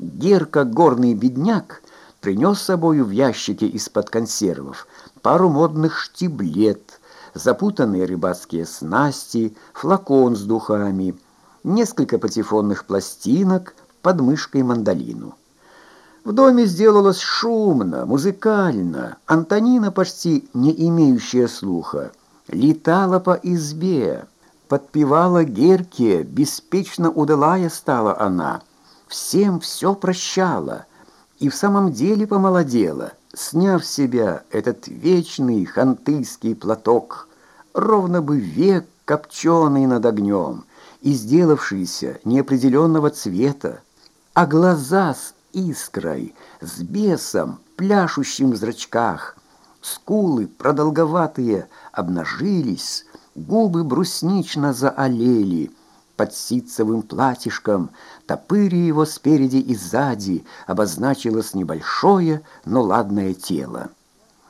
Герка, горный бедняк, принес с собою в ящике из-под консервов пару модных штиблет, запутанные рыбацкие снасти, флакон с духами, несколько патефонных пластинок, под мышкой мандолину. В доме сделалось шумно, музыкально. Антонина, почти не имеющая слуха, летала по избе, подпевала Герке, беспечно удалая стала она. Всем все прощала и в самом деле помолодела, сняв с себя этот вечный хантыйский платок, ровно бы век копченый над огнем и сделавшийся неопределенного цвета, а глаза с искрой, с бесом, пляшущим в зрачках, скулы продолговатые обнажились, губы бруснично заолели, под ситцевым платьишком, топыри его спереди и сзади, обозначилось небольшое, но ладное тело.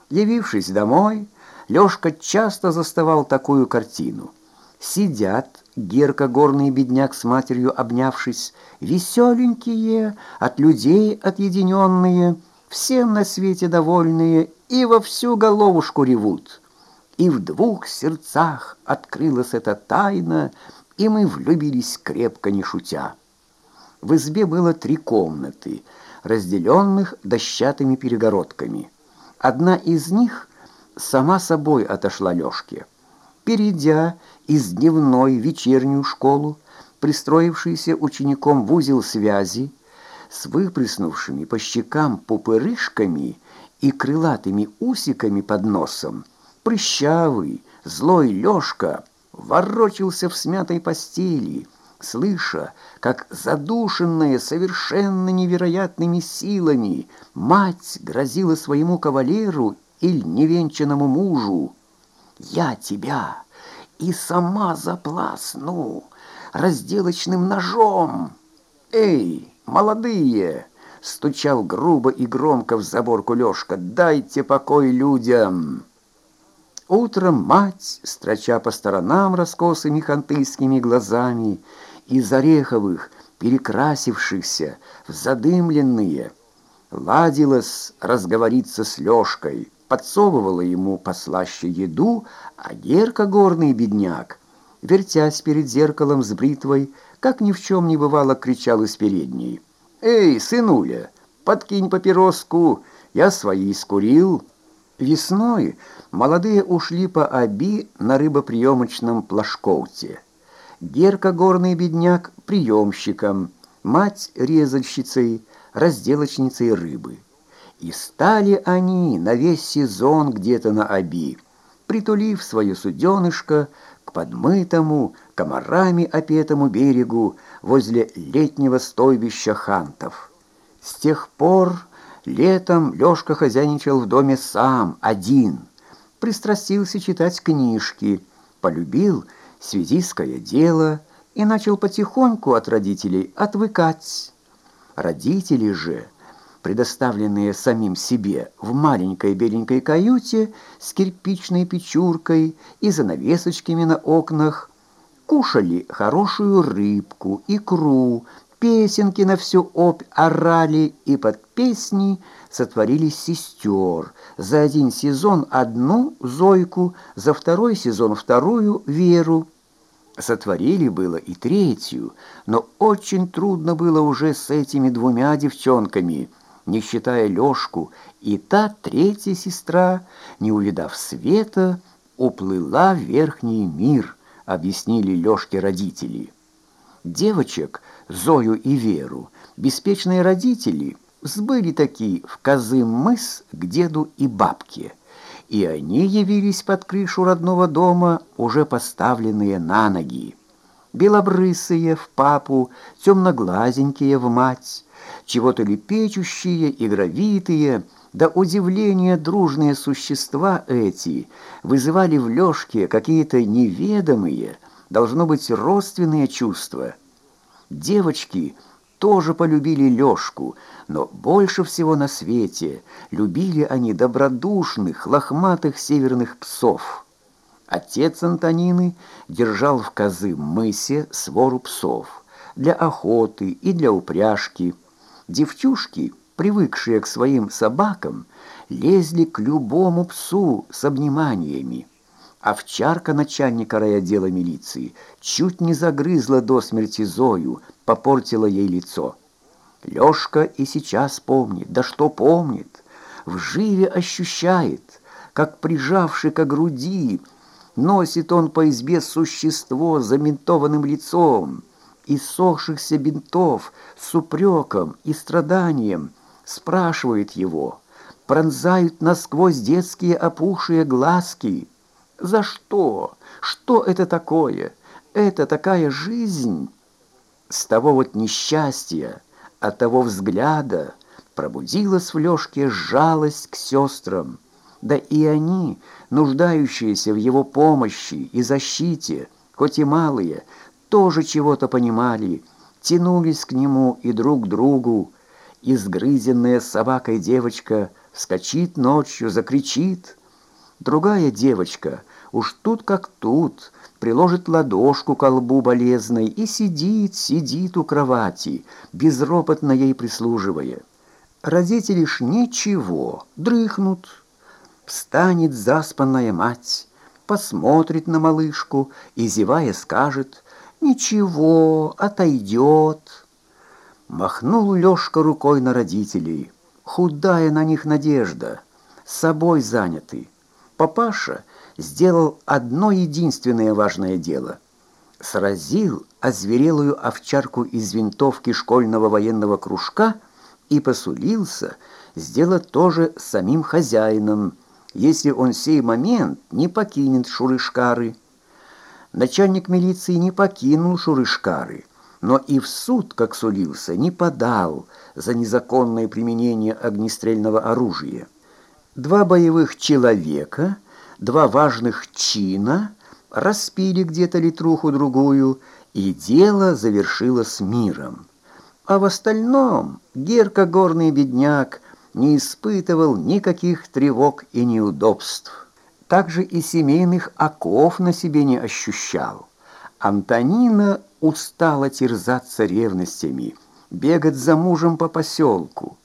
Явившись домой, Лёшка часто заставал такую картину. Сидят Герка, горный бедняк с матерью обнявшись, веселенькие, от людей отъединенные, всем на свете довольные и во всю головушку ревут. И в двух сердцах открылась эта тайна, и мы влюбились крепко, не шутя. В избе было три комнаты, разделенных дощатыми перегородками. Одна из них сама собой отошла Лёшке. Перейдя из дневной в вечернюю школу, пристроившийся учеником в узел связи, с выплеснувшими по щекам пупырышками и крылатыми усиками под носом, прыщавый, злой Лёшка ворочался в смятой постели, слыша, как задушенная совершенно невероятными силами мать грозила своему кавалеру или невенчанному мужу «Я тебя!» и сама запласну разделочным ножом. «Эй, молодые!» — стучал грубо и громко в заборку Лёшка. «Дайте покой людям!» Утром мать, строча по сторонам раскосыми хантыйскими глазами, из ореховых, перекрасившихся в задымленные, ладилась разговориться с Лёшкой, подсовывала ему послаще еду, а Герка, горный бедняк, вертясь перед зеркалом с бритвой, как ни в чем не бывало, кричал из передней. «Эй, сынуля, подкинь папироску, я свои скурил». Весной молодые ушли по оби на рыбоприемочном плашкоуте. Герка, горный бедняк, приемщиком, мать резальщицей, разделочницей рыбы. И стали они на весь сезон где-то на оби, притулив свое суденышко к подмытому, комарами опетому берегу возле летнего стойбища хантов. С тех пор летом Лёшка хозяйничал в доме сам, один, пристрастился читать книжки, полюбил связистское дело и начал потихоньку от родителей отвыкать. Родители же — предоставленные самим себе в маленькой беленькой каюте с кирпичной печуркой и занавесочками на окнах, кушали хорошую рыбку, икру, песенки на всю опь орали и под песни сотворили сестер. За один сезон одну Зойку, за второй сезон вторую Веру. Сотворили было и третью, но очень трудно было уже с этими двумя девчонками – не считая Лёшку, и та третья сестра, не увидав света, уплыла в верхний мир, объяснили Лёшке родители. Девочек, Зою и Веру, беспечные родители, сбыли такие в Козым-мыс к деду и бабке, и они явились под крышу родного дома, уже поставленные на ноги. Белобрысые в папу, темноглазенькие в мать, чего-то лепечущие, игровитые, до удивления дружные существа эти вызывали в Лёшке какие-то неведомые, должно быть, родственные чувства. Девочки тоже полюбили Лёшку, но больше всего на свете любили они добродушных, лохматых северных псов. Отец Антонины держал в козы мысе свору псов для охоты и для упряжки, Девчушки, привыкшие к своим собакам, лезли к любому псу с обниманиями. Овчарка начальника райотдела милиции чуть не загрызла до смерти Зою, попортила ей лицо. Лёшка и сейчас помнит, да что помнит, в живе ощущает, как прижавший к груди, носит он по избе существо с заментованным лицом, иссохшихся бинтов с упреком и страданием, спрашивает его, пронзают насквозь детские опухшие глазки. За что? Что это такое? Это такая жизнь? С того вот несчастья, от того взгляда пробудилась в Лёшке жалость к сестрам, да и они, нуждающиеся в его помощи и защите, хоть и малые, тоже чего-то понимали, тянулись к нему и друг к другу. Изгрызенная собакой девочка вскочит ночью, закричит. Другая девочка, уж тут как тут, приложит ладошку к лбу болезной и сидит, сидит у кровати, безропотно ей прислуживая. Родители ж ничего, дрыхнут. Встанет заспанная мать, посмотрит на малышку и, зевая, скажет «Ничего, отойдет». Махнул Лёшка рукой на родителей. Худая на них надежда, собой заняты. Папаша сделал одно единственное важное дело. Сразил озверелую овчарку из винтовки школьного военного кружка и посулился сделать тоже самим хозяином, если он сей момент не покинет Шурышкары. Начальник милиции не покинул Шурышкары, но и в суд, как сулился, не подал за незаконное применение огнестрельного оружия. Два боевых человека – два важных чина распили где-то литруху-другую, и дело завершилось миром. А в остальном Герка горный бедняк не испытывал никаких тревог и неудобств. Также и семейных оков на себе не ощущал. Антонина устала терзаться ревностями, бегать за мужем по поселку.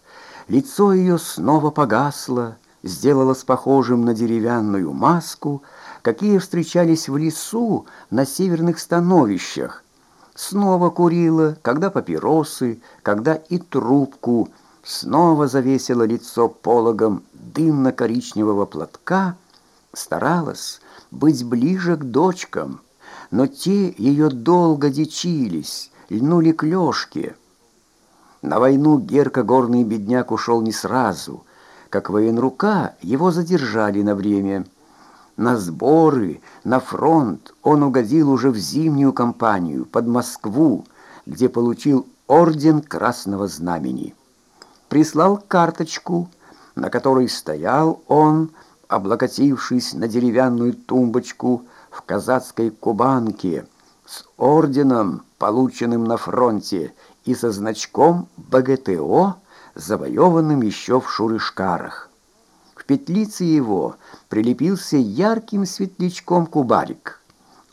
Лицо ее снова погасло, сделалась похожим на деревянную маску, какие встречались в лесу на северных становищах. Снова курила, когда папиросы, когда и трубку, снова завесила лицо пологом дымно-коричневого платка, старалась быть ближе к дочкам, но те ее долго дичились, льнули к Лёшке. На войну Герка горный бедняк ушел не сразу — как военрука, его задержали на время. На сборы, на фронт он угодил уже в зимнюю кампанию под Москву, где получил орден Красного Знамени. Прислал карточку, на которой стоял он, облокотившись на деревянную тумбочку в казацкой кубанке, с орденом, полученным на фронте, и со значком БГТО завоеванным еще в Шурышкарах. В петлице его прилепился ярким светлячком кубарик.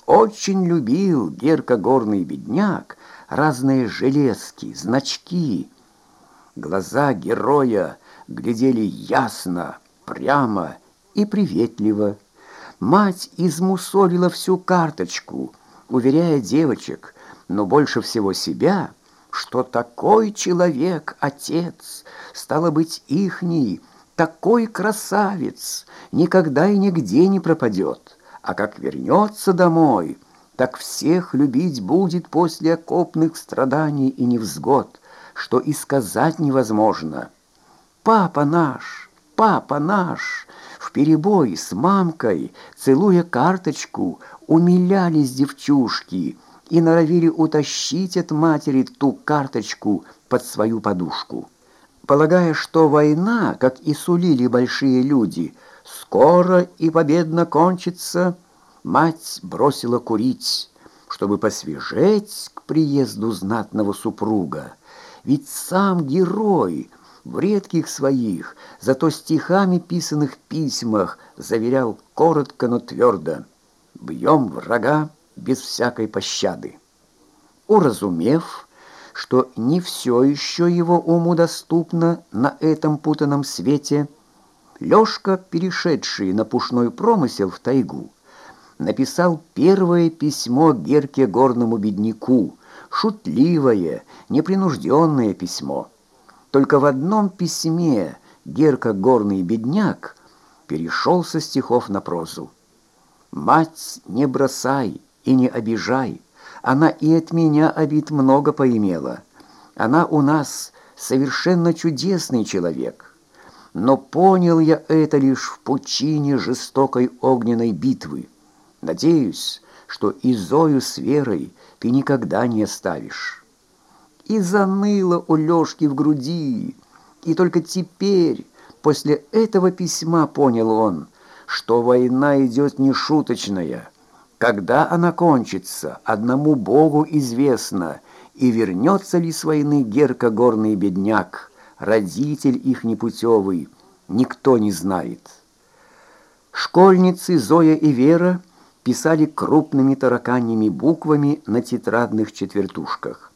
Очень любил Герка горный бедняк разные железки, значки. Глаза героя глядели ясно, прямо и приветливо. Мать измусолила всю карточку, уверяя девочек, но больше всего себя — что такой человек, отец, стало быть, ихний, такой красавец, никогда и нигде не пропадет, а как вернется домой, так всех любить будет после окопных страданий и невзгод, что и сказать невозможно. Папа наш, папа наш, в перебой с мамкой, целуя карточку, умилялись девчушки — и норовили утащить от матери ту карточку под свою подушку. Полагая, что война, как и сулили большие люди, скоро и победно кончится, мать бросила курить, чтобы посвежеть к приезду знатного супруга. Ведь сам герой в редких своих, зато стихами писанных письмах заверял коротко, но твердо «Бьем врага, без всякой пощады. Уразумев, что не все еще его уму доступно на этом путанном свете, Лёшка, перешедший на пушной промысел в тайгу, написал первое письмо Герке горному бедняку, шутливое, непринужденное письмо. Только в одном письме Герка горный бедняк перешел со стихов на прозу. «Мать, не бросай и не обижай, она и от меня обид много поимела. Она у нас совершенно чудесный человек. Но понял я это лишь в пучине жестокой огненной битвы. Надеюсь, что и Зою с Верой ты никогда не оставишь. И заныло у Лёшки в груди, и только теперь, после этого письма, понял он, что война идет не шуточная. Когда она кончится, одному Богу известно, и вернется ли с войны Герка горный бедняк, родитель их непутевый, никто не знает. Школьницы Зоя и Вера писали крупными тараканьими буквами на тетрадных четвертушках.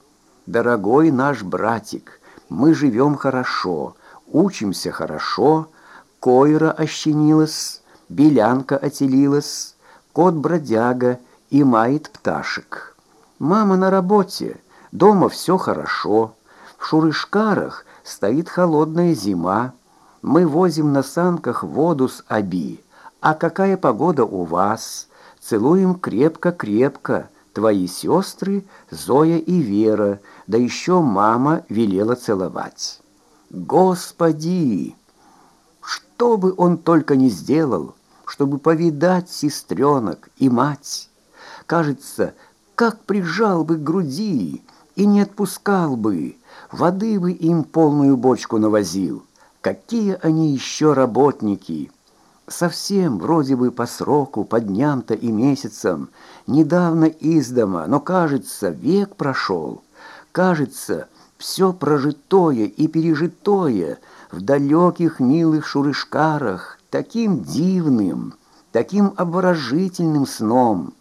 «Дорогой наш братик, мы живем хорошо, учимся хорошо, койра ощенилась, белянка отелилась, кот-бродяга и мает пташек. Мама на работе, дома все хорошо, в Шурышкарах стоит холодная зима, мы возим на санках воду с Аби, а какая погода у вас?» Целуем крепко-крепко, твои сестры Зоя и Вера, да еще мама велела целовать. Господи! Что бы он только не сделал, чтобы повидать сестренок и мать. Кажется, как прижал бы к груди и не отпускал бы, воды бы им полную бочку навозил. Какие они еще работники!» совсем вроде бы по сроку, по дням-то и месяцам, недавно из дома, но, кажется, век прошел. Кажется, все прожитое и пережитое в далеких милых шурышкарах таким дивным, таким обворожительным сном.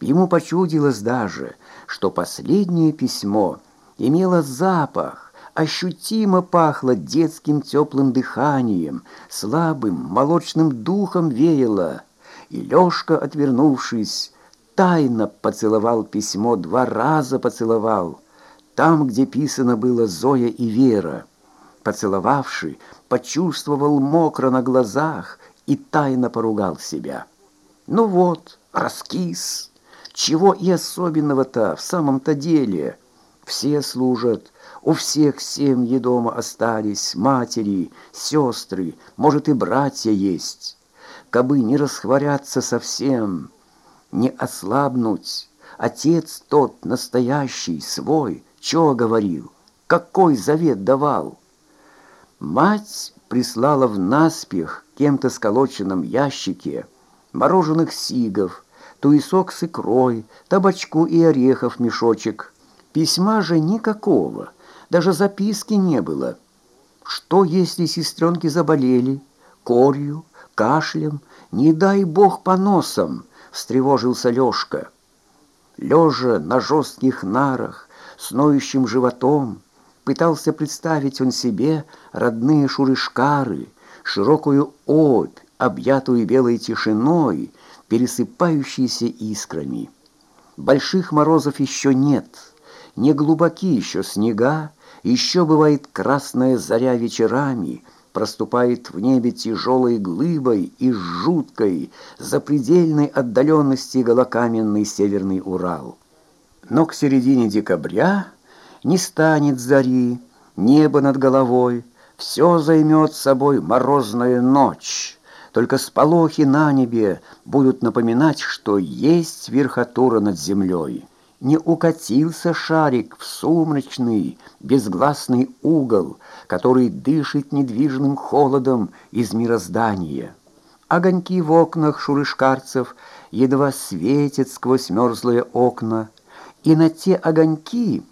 Ему почудилось даже, что последнее письмо имело запах, ощутимо пахло детским теплым дыханием, слабым молочным духом веяло, и Лёшка, отвернувшись, тайно поцеловал письмо, два раза поцеловал, там, где писано было Зоя и Вера. Поцеловавший, почувствовал мокро на глазах и тайно поругал себя. Ну вот, раскис. Чего и особенного-то в самом-то деле? Все служат, у всех семьи дома остались, матери, сестры, может и братья есть. Кабы не расхворяться совсем, не ослабнуть, отец тот настоящий, свой, чё говорил, какой завет давал. Мать прислала в наспех кем-то сколоченном ящике мороженых сигов, туесок с икрой, табачку и орехов мешочек. Письма же никакого — даже записки не было. Что, если сестренки заболели? Корью, кашлем? Не дай бог поносом, встревожился Лёшка. Лежа на жестких нарах, с ноющим животом, пытался представить он себе родные шурышкары, широкую обь, объятую белой тишиной, пересыпающейся искрами. Больших морозов еще нет — не глубоки еще снега, еще бывает красная заря вечерами, проступает в небе тяжелой глыбой и жуткой, запредельной отдаленности голокаменный северный Урал. Но к середине декабря не станет зари, небо над головой, все займет собой морозная ночь. Только сполохи на небе будут напоминать, что есть верхотура над землей не укатился шарик в сумрачный, безгласный угол, который дышит недвижным холодом из мироздания. Огоньки в окнах шурышкарцев едва светят сквозь мерзлые окна, и на те огоньки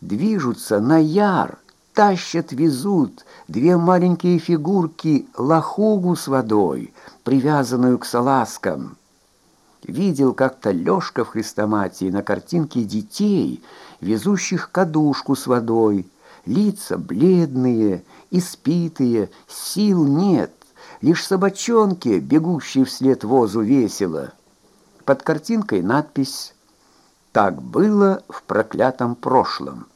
движутся на яр, тащат, везут две маленькие фигурки лохугу с водой, привязанную к салазкам. Видел как-то Лёшка в хрестоматии на картинке детей, везущих кадушку с водой, лица бледные, испитые, сил нет, лишь собачонки, бегущие вслед возу весело. Под картинкой надпись «Так было в проклятом прошлом».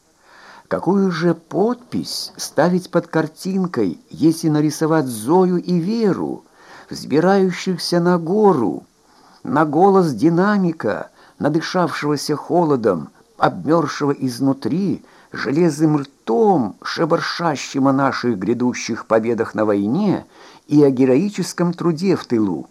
Какую же подпись ставить под картинкой, если нарисовать Зою и Веру, взбирающихся на гору, на голос динамика, надышавшегося холодом, обмерзшего изнутри, железным ртом, шебаршащим о наших грядущих победах на войне и о героическом труде в тылу.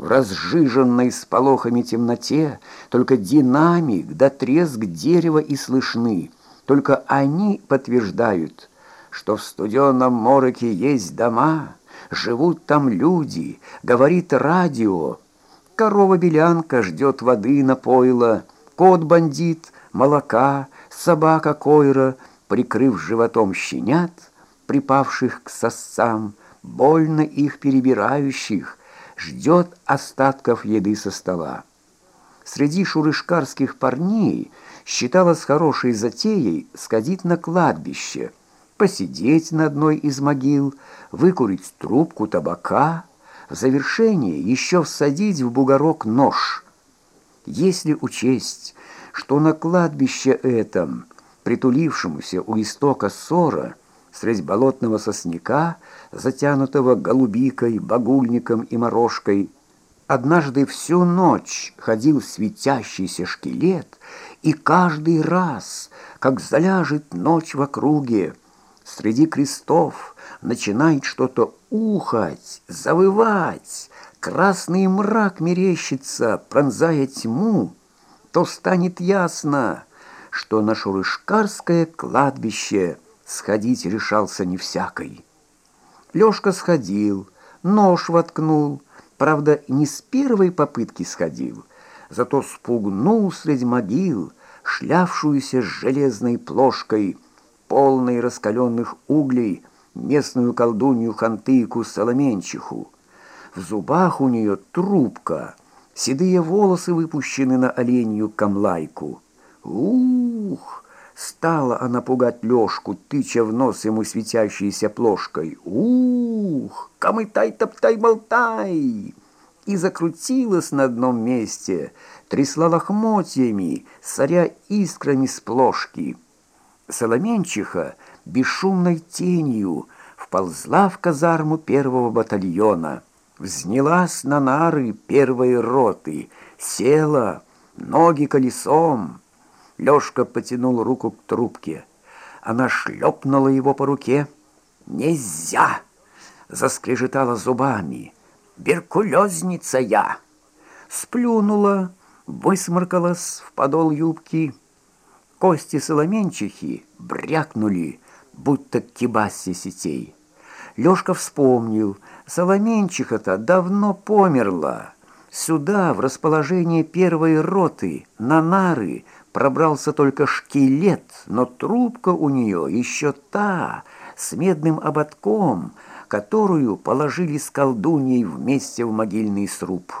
В разжиженной сполохами темноте только динамик да треск дерева и слышны, только они подтверждают, что в студенном мороке есть дома, живут там люди, говорит радио, корова-белянка ждет воды на пойло, кот-бандит, молока, собака-койра, прикрыв животом щенят, припавших к сосцам, больно их перебирающих, ждет остатков еды со стола. Среди шурышкарских парней считалось хорошей затеей сходить на кладбище, посидеть на одной из могил, выкурить трубку табака, в завершение еще всадить в бугорок нож. Если учесть, что на кладбище этом, притулившемуся у истока ссора, средь болотного сосняка, затянутого голубикой, багульником и морожкой, однажды всю ночь ходил светящийся шкелет, и каждый раз, как заляжет ночь в округе, среди крестов начинает что-то ухать, завывать, красный мрак мерещится, пронзая тьму, то станет ясно, что на Шурышкарское кладбище сходить решался не всякой. Лёшка сходил, нож воткнул, правда, не с первой попытки сходил, зато спугнул среди могил шлявшуюся с железной плошкой, полной раскаленных углей, местную колдунью Хантыку Соломенчиху. В зубах у нее трубка, седые волосы выпущены на оленью камлайку. Ух! Стала она пугать Лёшку, тыча в нос ему светящейся плошкой. Ух! Камытай-топтай-болтай! И закрутилась на одном месте, трясла лохмотьями, соря искрами с плошки. Соломенчиха бесшумной тенью вползла в казарму первого батальона, взнялась на нары первой роты, села, ноги колесом. Лёшка потянул руку к трубке. Она шлепнула его по руке. «Нельзя!» — заскрежетала зубами. «Беркулезница я!» Сплюнула, высморкалась в подол юбки, Кости соломенчихи брякнули, будто кибаси сетей. Лёшка вспомнил, соломенчиха-то давно померла. Сюда, в расположение первой роты, на нары, пробрался только шкелет, но трубка у нее еще та, с медным ободком, которую положили с колдуньей вместе в могильный сруб.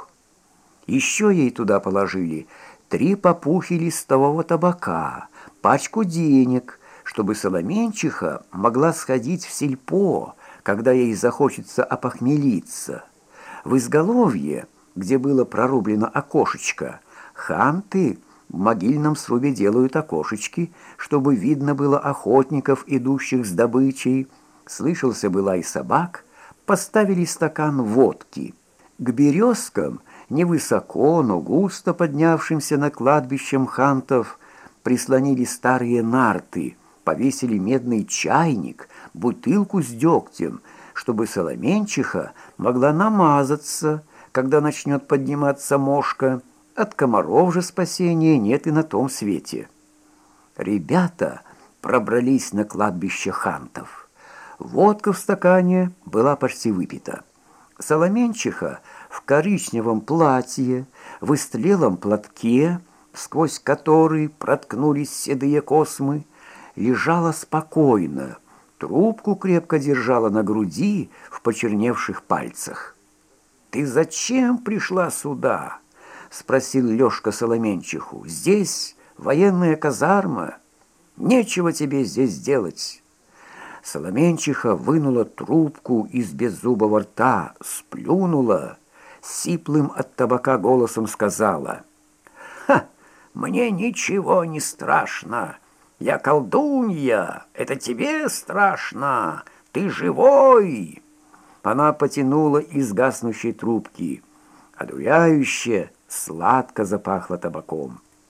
Еще ей туда положили три попухи листового табака, пачку денег, чтобы Соломенчиха могла сходить в сельпо, когда ей захочется опохмелиться. В изголовье, где было прорублено окошечко, ханты в могильном срубе делают окошечки, чтобы видно было охотников, идущих с добычей. Слышался была и собак, поставили стакан водки. К березкам – невысоко, но густо поднявшимся на кладбищем хантов, прислонили старые нарты, повесили медный чайник, бутылку с дегтем, чтобы соломенчиха могла намазаться, когда начнет подниматься мошка. От комаров же спасения нет и на том свете. Ребята пробрались на кладбище хантов. Водка в стакане была почти выпита. Соломенчиха в коричневом платье, в истлелом платке, сквозь который проткнулись седые космы, лежала спокойно, трубку крепко держала на груди в почерневших пальцах. «Ты зачем пришла сюда?» — спросил Лёшка Соломенчиху. «Здесь военная казарма. Нечего тебе здесь делать». Соломенчиха вынула трубку из беззубого рта, сплюнула, сиплым от табака голосом сказала. «Ха! Мне ничего не страшно. Я колдунья. Это тебе страшно. Ты живой!» Она потянула из гаснущей трубки. Одуряюще, сладко запахло табаком.